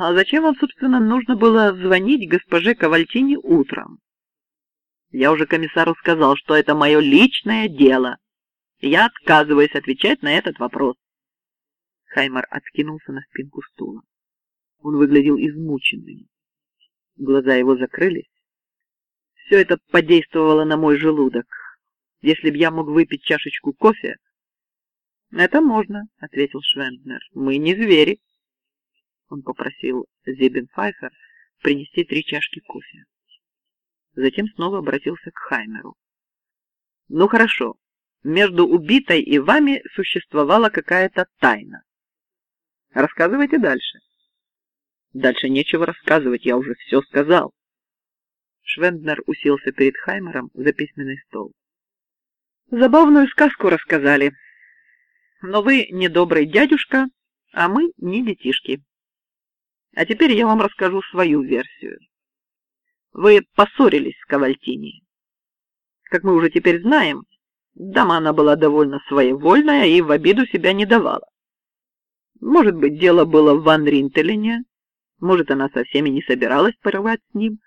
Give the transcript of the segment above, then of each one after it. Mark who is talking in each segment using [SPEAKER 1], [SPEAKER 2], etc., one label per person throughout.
[SPEAKER 1] А зачем вам, собственно, нужно было звонить госпоже Кавальтини утром? Я уже комиссару сказал, что это мое личное дело. Я отказываюсь отвечать на этот вопрос. Хаймар откинулся на спинку стула. Он выглядел измученным. Глаза его закрылись. Все это подействовало на мой желудок. Если б я мог выпить чашечку кофе... Это можно, ответил Швенднер. Мы не звери. Он попросил Зибенфайфер принести три чашки кофе. Затем снова обратился к Хаймеру. Ну хорошо, между убитой и вами существовала какая-то тайна. Рассказывайте дальше. Дальше нечего рассказывать, я уже все сказал. Швенднер уселся перед Хаймером за письменный стол. Забавную сказку рассказали. Но вы не добрый дядюшка, а мы не детишки. А теперь я вам расскажу свою версию. Вы поссорились с Кавальтини. Как мы уже теперь знаем, дама она была довольно своевольная и в обиду себя не давала. Может быть, дело было в Ван Ринтелене, может, она совсем и не собиралась порывать с ним,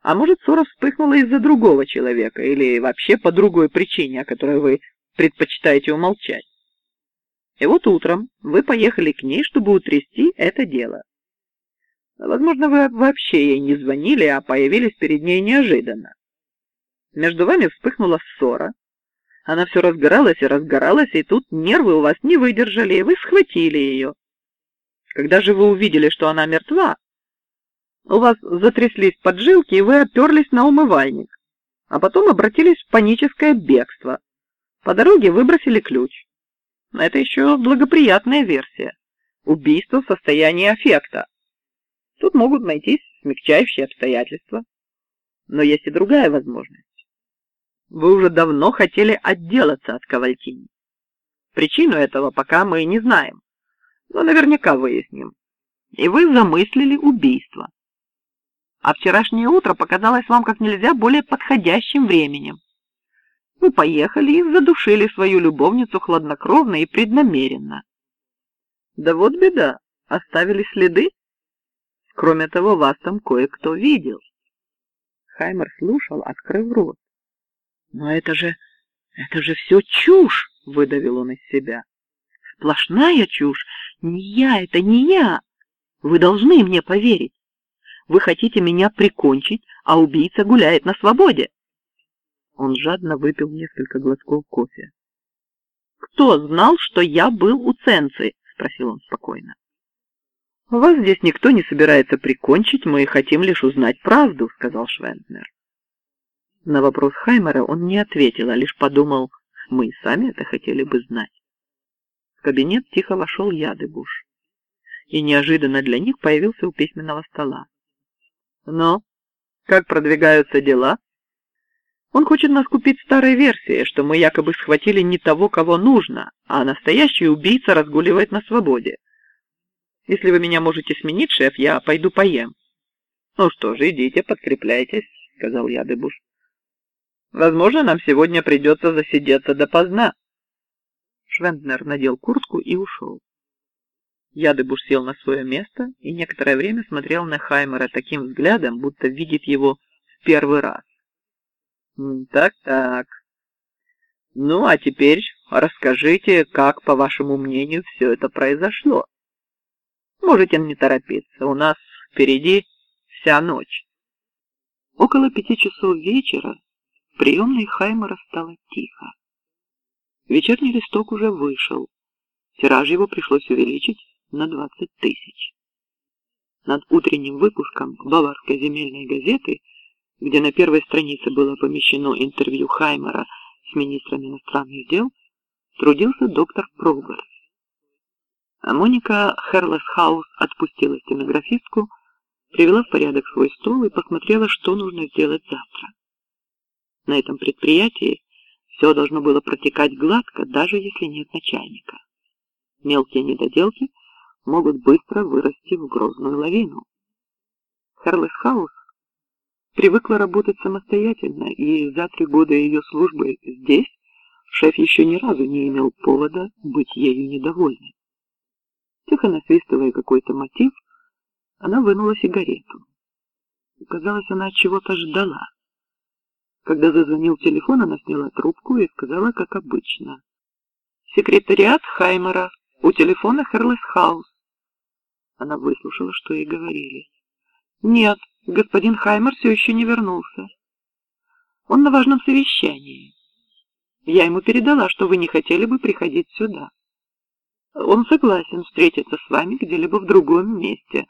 [SPEAKER 1] а может, ссора вспыхнула из-за другого человека или вообще по другой причине, о которой вы предпочитаете умолчать. И вот утром вы поехали к ней, чтобы утрясти это дело. Возможно, вы вообще ей не звонили, а появились перед ней неожиданно. Между вами вспыхнула ссора. Она все разгоралась и разгоралась, и тут нервы у вас не выдержали, и вы схватили ее. Когда же вы увидели, что она мертва, у вас затряслись поджилки, и вы оперлись на умывальник, а потом обратились в паническое бегство. По дороге выбросили ключ. Это еще благоприятная версия. Убийство в состоянии аффекта. Тут могут найтись смягчающие обстоятельства. Но есть и другая возможность. Вы уже давно хотели отделаться от Кавальтини. Причину этого пока мы не знаем, но наверняка выясним. И вы замыслили убийство. А вчерашнее утро показалось вам как нельзя более подходящим временем. Вы поехали и задушили свою любовницу хладнокровно и преднамеренно. Да вот беда, оставили следы. Кроме того, вас там кое-кто видел. Хаймер слушал, открыв рот. Но это же, это же все чушь, выдавил он из себя. Сплошная чушь. Не я, это не я. Вы должны мне поверить. Вы хотите меня прикончить, а убийца гуляет на свободе. Он жадно выпил несколько глотков кофе. Кто знал, что я был у Ценцы? спросил он спокойно. «Вас здесь никто не собирается прикончить, мы хотим лишь узнать правду», — сказал Швенднер. На вопрос Хаймера он не ответил, а лишь подумал, мы и сами это хотели бы знать. В кабинет тихо вошел Ядыбуш, и неожиданно для них появился у письменного стола. «Но как продвигаются дела?» Он хочет нас купить старой версией, что мы якобы схватили не того, кого нужно, а настоящий убийца разгуливает на свободе. Если вы меня можете сменить, шеф, я пойду поем. Ну что ж, идите, подкрепляйтесь, сказал я Дебуш. Возможно, нам сегодня придется засидеться допоздна. Швенднер надел куртку и ушел. Ядыбуш сел на свое место и некоторое время смотрел на Хаймера таким взглядом, будто видит его в первый раз. Так-так. Ну, а теперь расскажите, как, по вашему мнению, все это произошло. Можете не торопиться, у нас впереди вся ночь. Около пяти часов вечера в приемной Хаймера стало тихо. Вечерний листок уже вышел. Тираж его пришлось увеличить на двадцать тысяч. Над утренним выпуском Баварской земельной газеты, где на первой странице было помещено интервью Хаймера с министром иностранных дел, трудился доктор Пробер. А Моника Херлесхаус отпустила стенографистку, привела в порядок свой стол и посмотрела, что нужно сделать завтра. На этом предприятии все должно было протекать гладко, даже если нет начальника. Мелкие недоделки могут быстро вырасти в грозную лавину. Херлесхаус привыкла работать самостоятельно, и за три года ее службы здесь шеф еще ни разу не имел повода быть ею недовольным. Тихо насвистывая какой-то мотив, Она вынула сигарету. Казалось, она чего-то ждала. Когда зазвонил телефон, она сняла трубку и сказала, как обычно. «Секретариат Хаймера. У телефона Херлес Хаус». Она выслушала, что ей говорили. «Нет, господин Хаймер все еще не вернулся. Он на важном совещании. Я ему передала, что вы не хотели бы приходить сюда. Он согласен встретиться с вами где-либо в другом месте,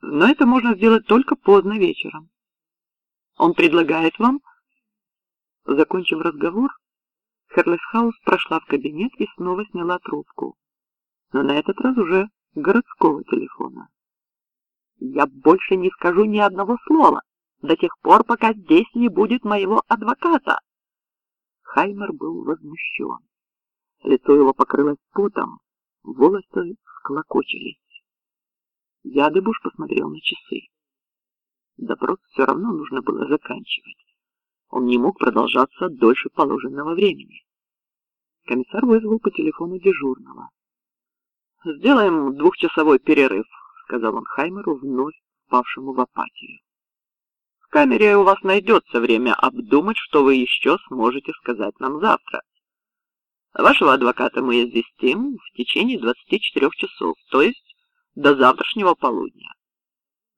[SPEAKER 1] но это можно сделать только поздно вечером. Он предлагает вам...» Закончив разговор, Херлесхаус прошла в кабинет и снова сняла трубку, но на этот раз уже городского телефона. «Я больше не скажу ни одного слова до тех пор, пока здесь не будет моего адвоката!» Хаймер был возмущен. Лицо его покрылось потом, волосы склокочились. Ядыбуш посмотрел на часы. Допрос все равно нужно было заканчивать. Он не мог продолжаться дольше положенного времени. Комиссар вызвал по телефону дежурного. «Сделаем двухчасовой перерыв», — сказал он Хаймеру, вновь впавшему в апатию. «В камере у вас найдется время обдумать, что вы еще сможете сказать нам завтра. Вашего адвоката мы известим в течение 24 часов, то есть до завтрашнего полудня.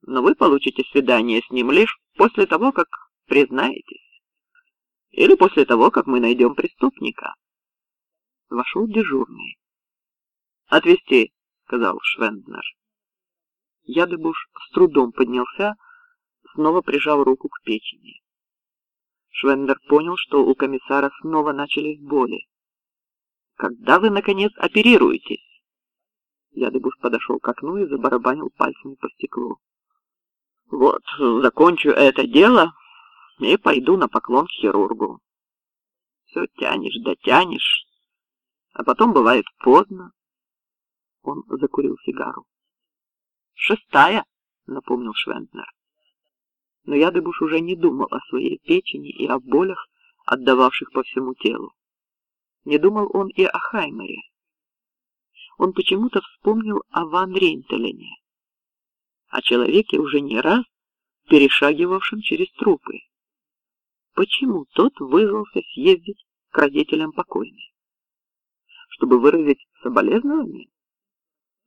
[SPEAKER 1] Но вы получите свидание с ним лишь после того, как признаетесь. Или после того, как мы найдем преступника. Вошел дежурный. «Отвезти», — сказал Швенднер. Ядыбуш с трудом поднялся, снова прижал руку к печени. Швендер понял, что у комиссара снова начались боли. «Когда вы, наконец, оперируетесь?» Ядыбуш подошел к окну и забарабанил пальцами по стеклу. «Вот, закончу это дело, и пойду на поклон к хирургу. Все тянешь да тянешь, а потом бывает поздно. Он закурил сигару. «Шестая», — напомнил Швентнер. Но Ядыбуш уже не думал о своей печени и о болях, отдававших по всему телу. Не думал он и о Хаймере. Он почему-то вспомнил о Ван Рейнтелене, о человеке уже не раз перешагивавшем через трупы почему тот вызвался съездить к родителям покойной. Чтобы выразить соболезнование?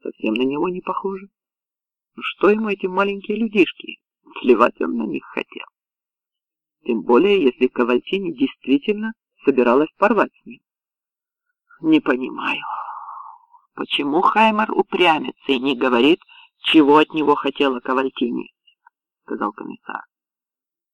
[SPEAKER 1] Совсем на него не похоже. Ну что ему эти маленькие людишки? Сливать он на них хотел. Тем более, если Кавальтини действительно собиралась порвать с ним. Не понимаю, почему Хаймер упрямится и не говорит, чего от него хотела Кавальтини, сказал комиссар.